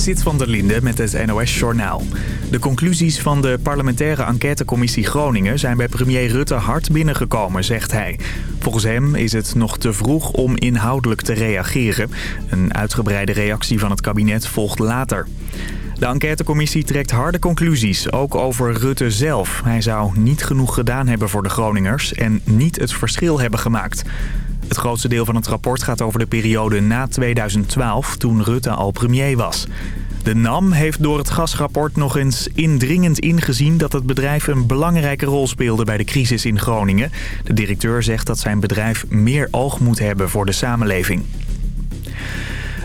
Sit van der Linde met het NOS-journaal. De conclusies van de parlementaire enquêtecommissie Groningen... zijn bij premier Rutte hard binnengekomen, zegt hij. Volgens hem is het nog te vroeg om inhoudelijk te reageren. Een uitgebreide reactie van het kabinet volgt later. De enquêtecommissie trekt harde conclusies, ook over Rutte zelf. Hij zou niet genoeg gedaan hebben voor de Groningers... en niet het verschil hebben gemaakt... Het grootste deel van het rapport gaat over de periode na 2012, toen Rutte al premier was. De NAM heeft door het gasrapport nog eens indringend ingezien dat het bedrijf een belangrijke rol speelde bij de crisis in Groningen. De directeur zegt dat zijn bedrijf meer oog moet hebben voor de samenleving.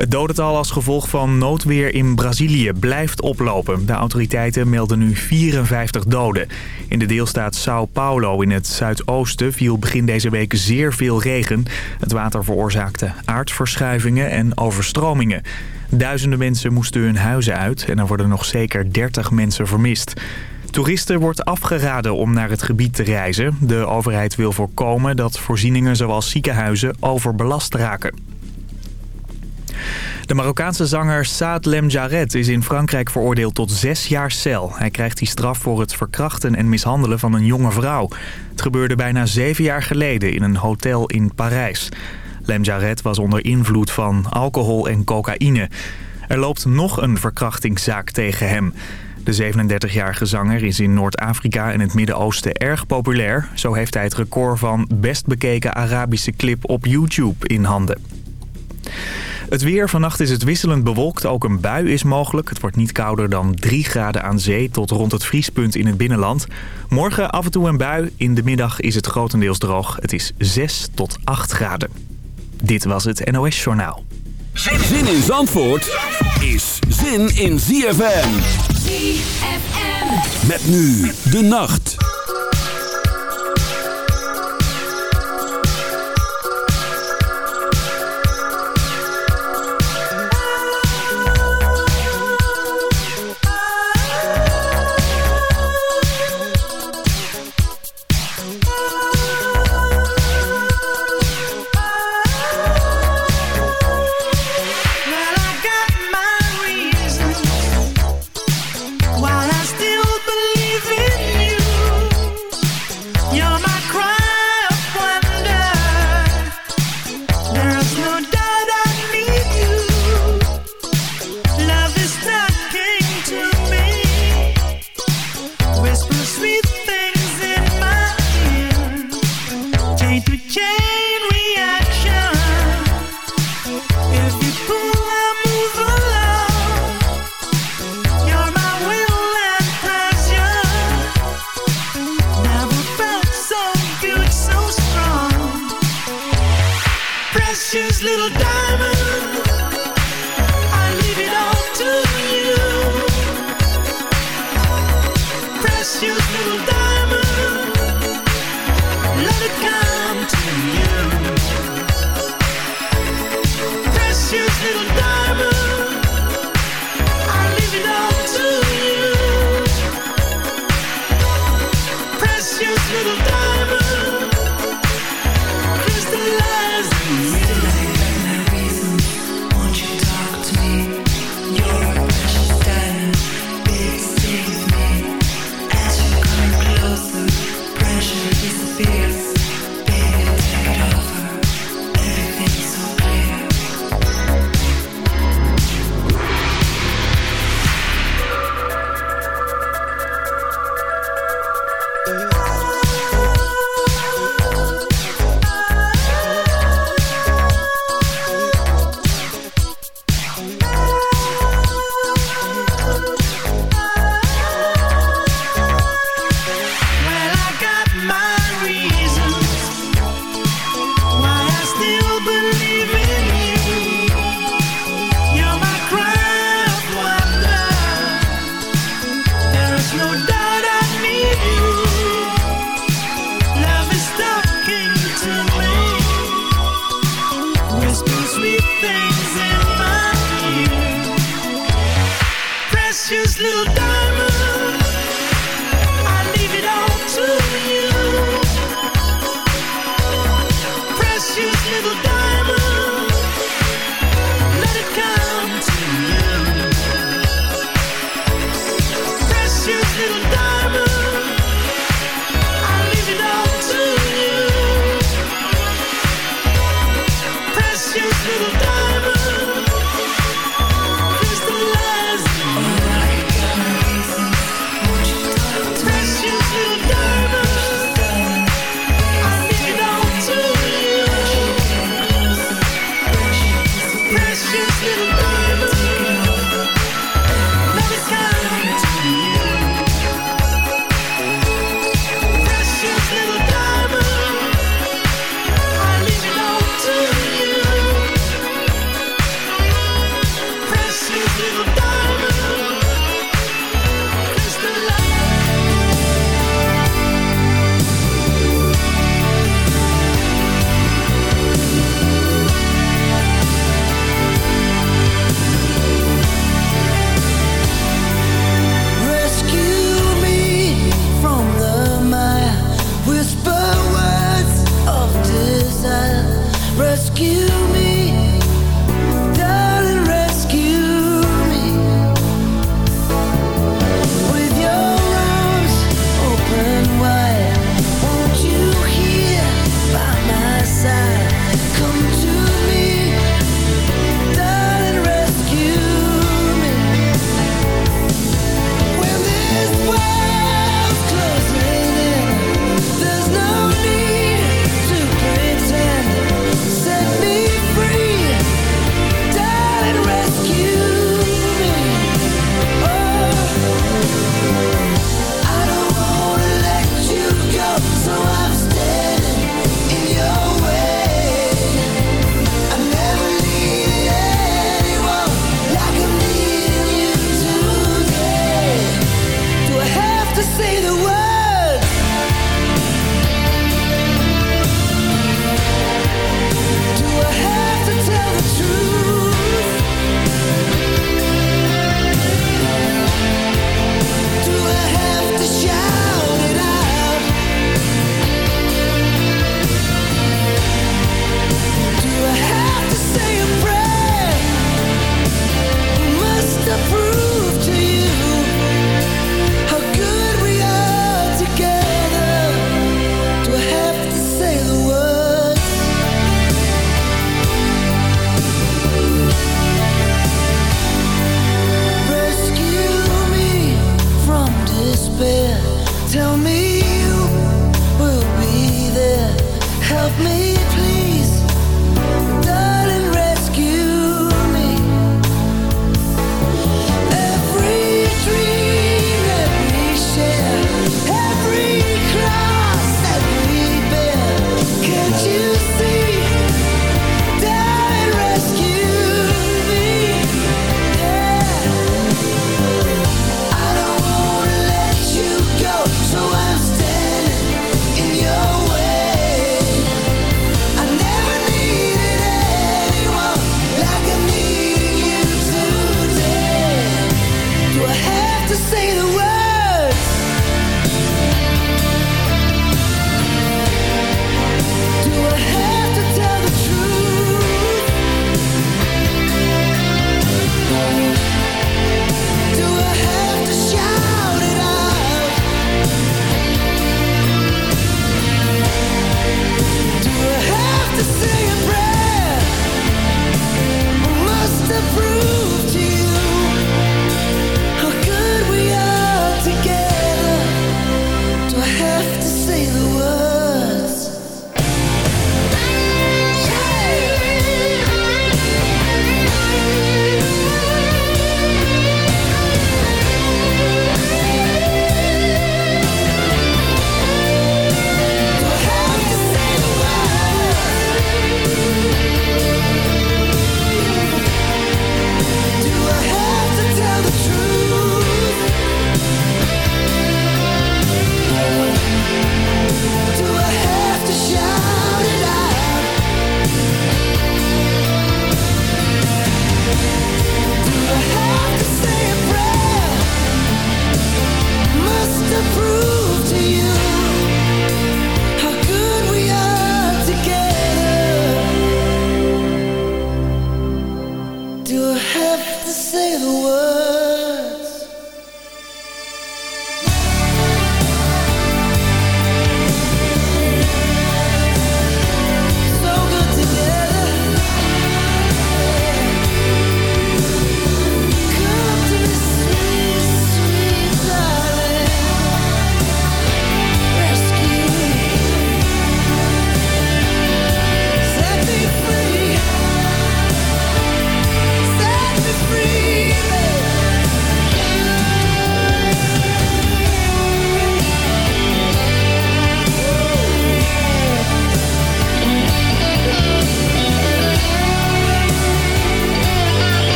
Het dodental als gevolg van noodweer in Brazilië blijft oplopen. De autoriteiten melden nu 54 doden. In de deelstaat São Paulo in het zuidoosten viel begin deze week zeer veel regen. Het water veroorzaakte aardverschuivingen en overstromingen. Duizenden mensen moesten hun huizen uit en er worden nog zeker 30 mensen vermist. Toeristen wordt afgeraden om naar het gebied te reizen. De overheid wil voorkomen dat voorzieningen zoals ziekenhuizen overbelast raken. De Marokkaanse zanger Saad Lemjaret is in Frankrijk veroordeeld tot zes jaar cel. Hij krijgt die straf voor het verkrachten en mishandelen van een jonge vrouw. Het gebeurde bijna zeven jaar geleden in een hotel in Parijs. Lemjaret was onder invloed van alcohol en cocaïne. Er loopt nog een verkrachtingszaak tegen hem. De 37-jarige zanger is in Noord-Afrika en het Midden-Oosten erg populair. Zo heeft hij het record van best bekeken Arabische clip op YouTube in handen. Het weer. Vannacht is het wisselend bewolkt. Ook een bui is mogelijk. Het wordt niet kouder dan 3 graden aan zee tot rond het vriespunt in het binnenland. Morgen af en toe een bui. In de middag is het grotendeels droog. Het is 6 tot 8 graden. Dit was het NOS Journaal. Zin in Zandvoort is zin in ZFM. ZFM. Met nu de nacht.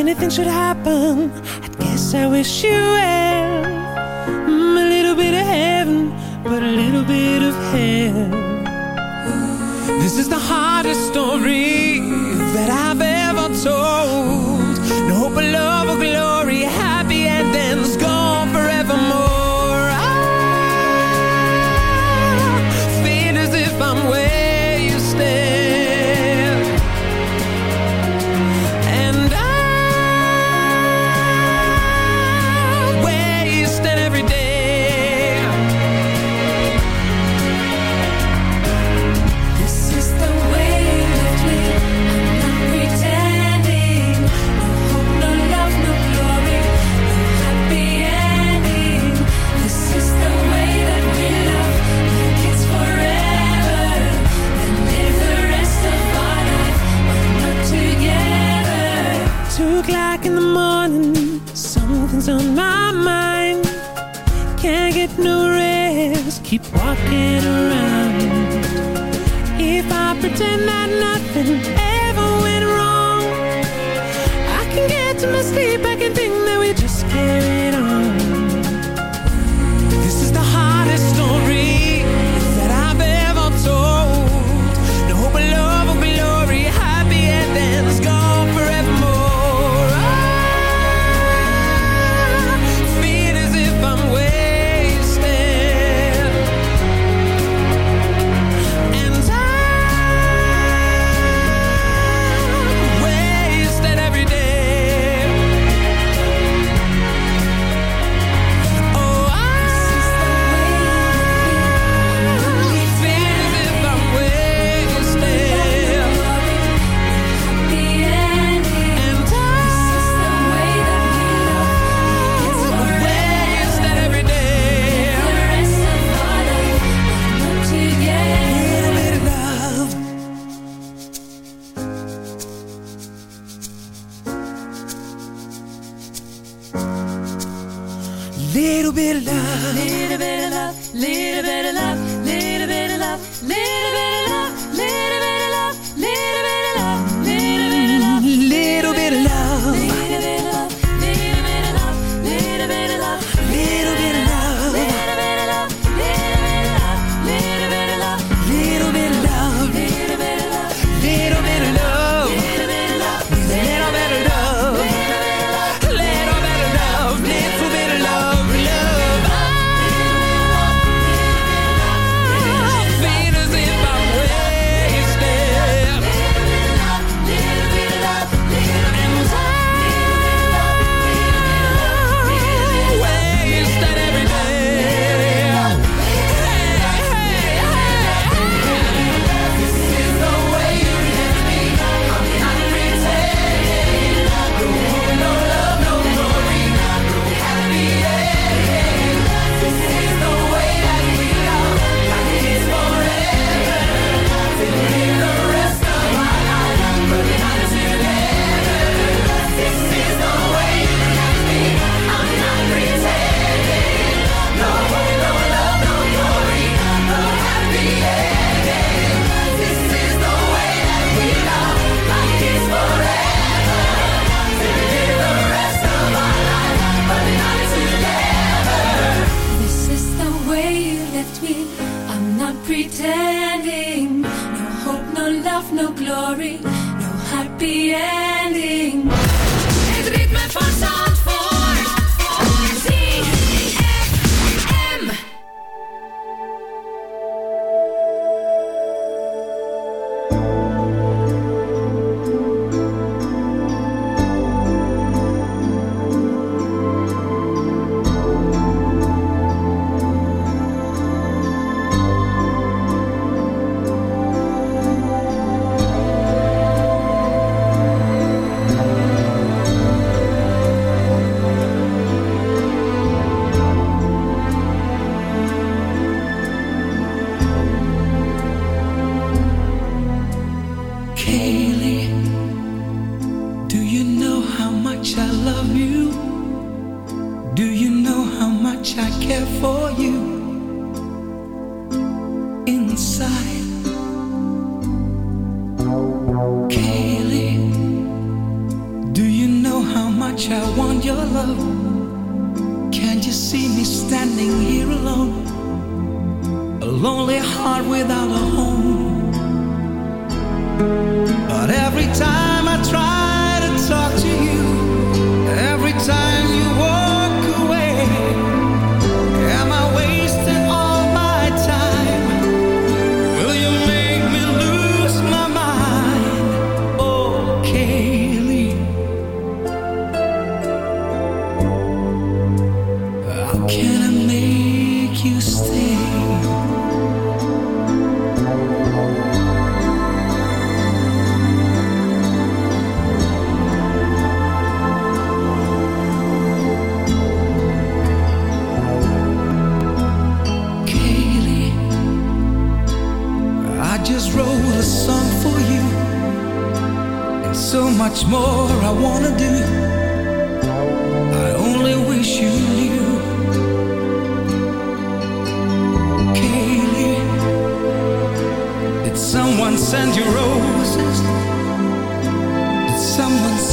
Anything should happen, I guess I wish you well.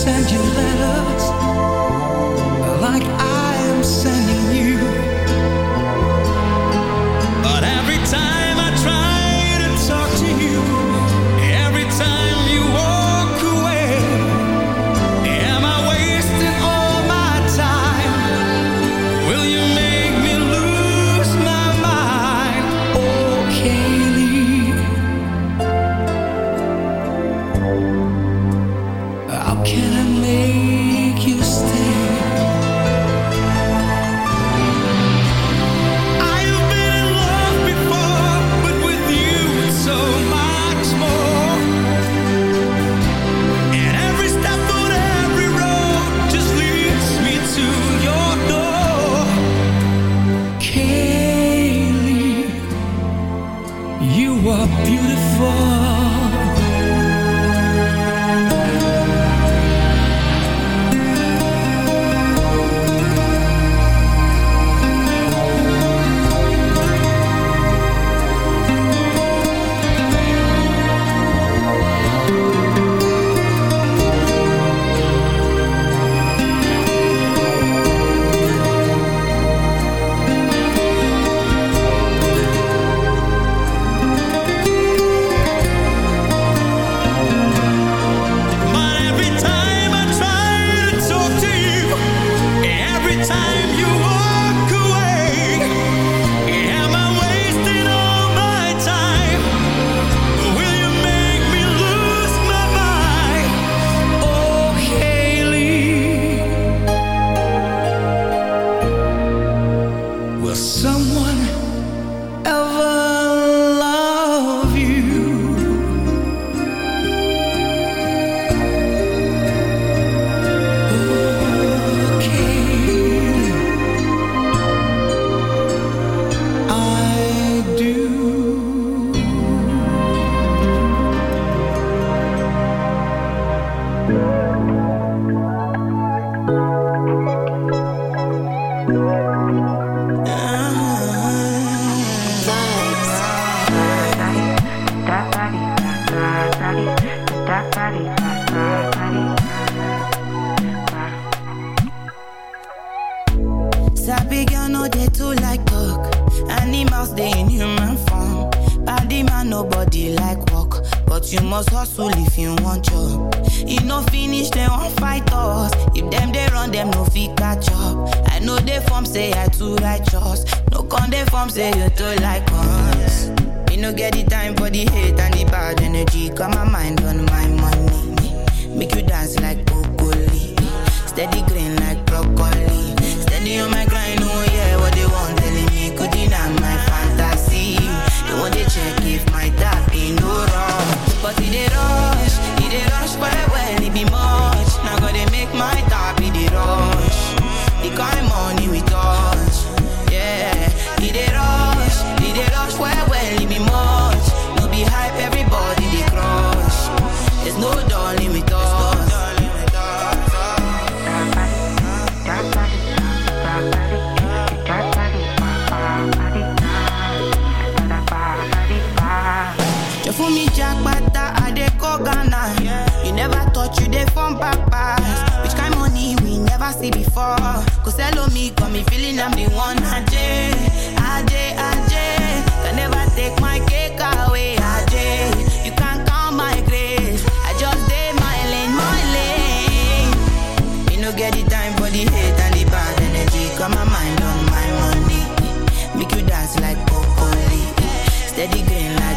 Send you ever you dey. Which kind money we never see before. Cause hello me, got me feeling I'm the one. Ajay, Ajay, Ajay. Can never take my cake away. Ajay, you can't count my grace. I just dey my lane, my lane. Me no get the time for the hate and the bad energy. Got my mind on my money. Make you dance like broccoli. Steady green like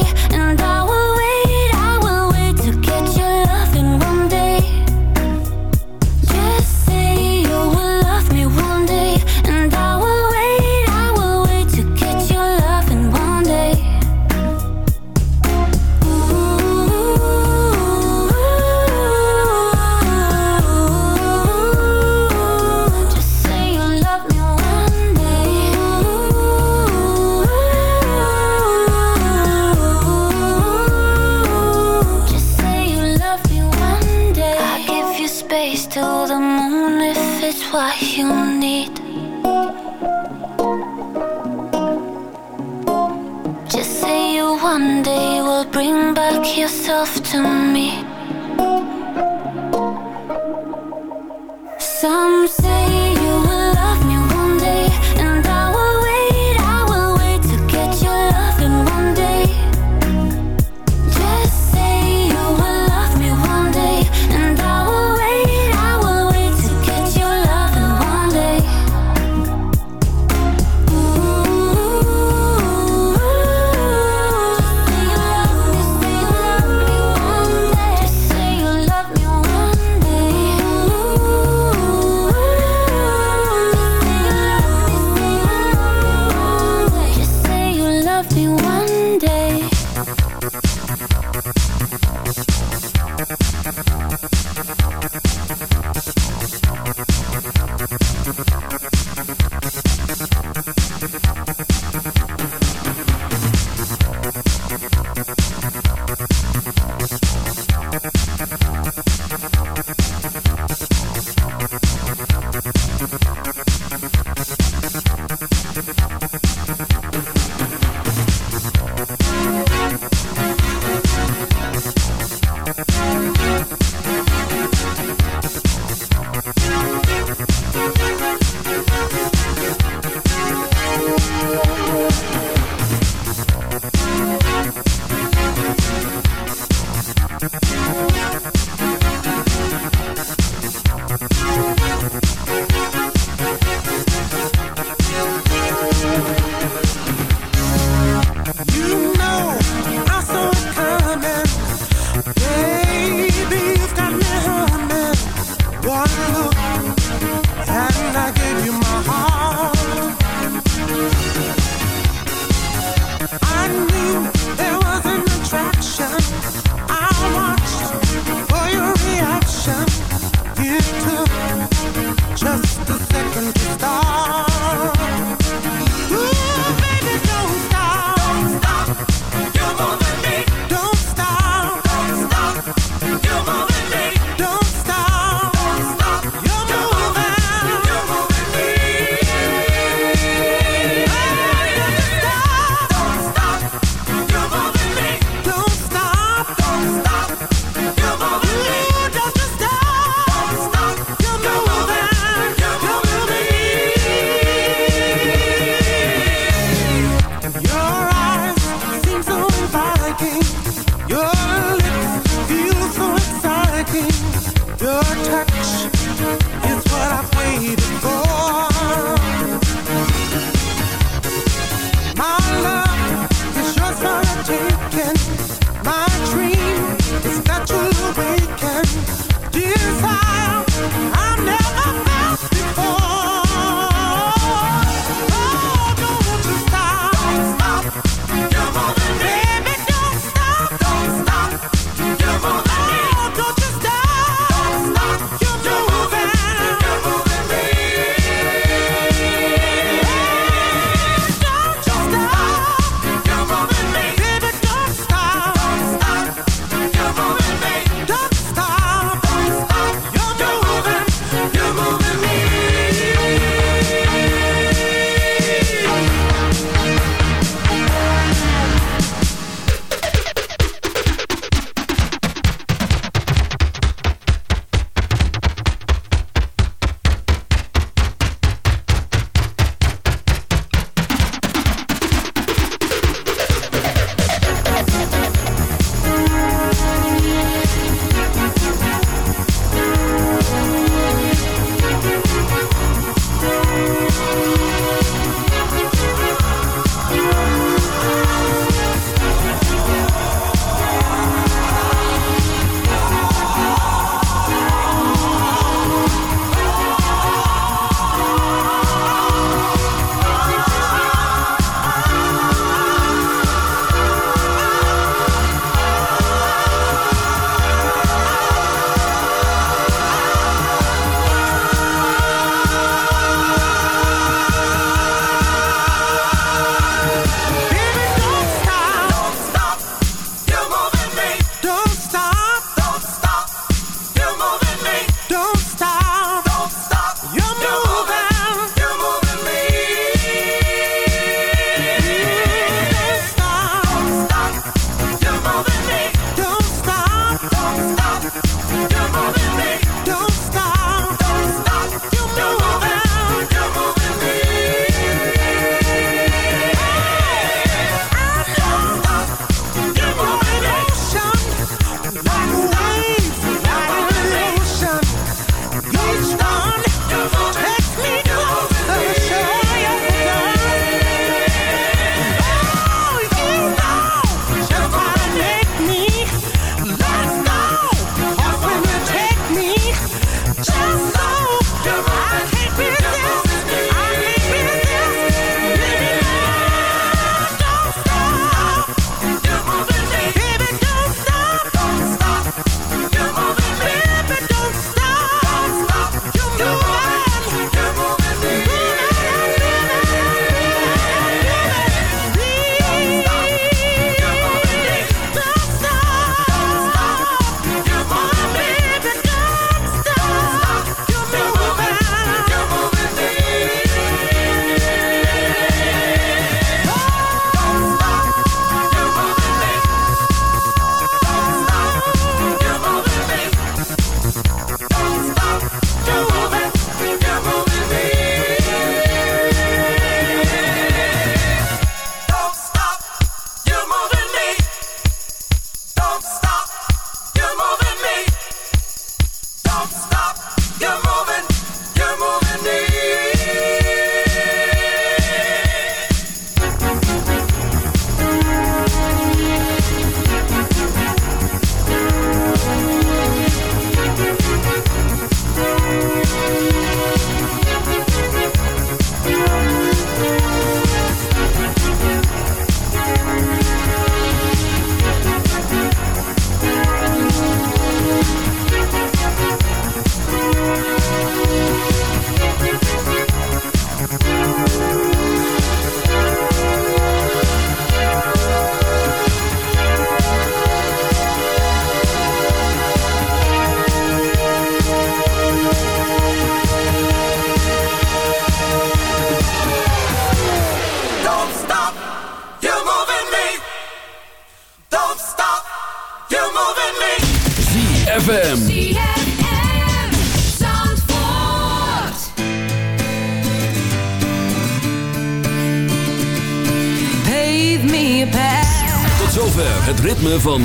Yourself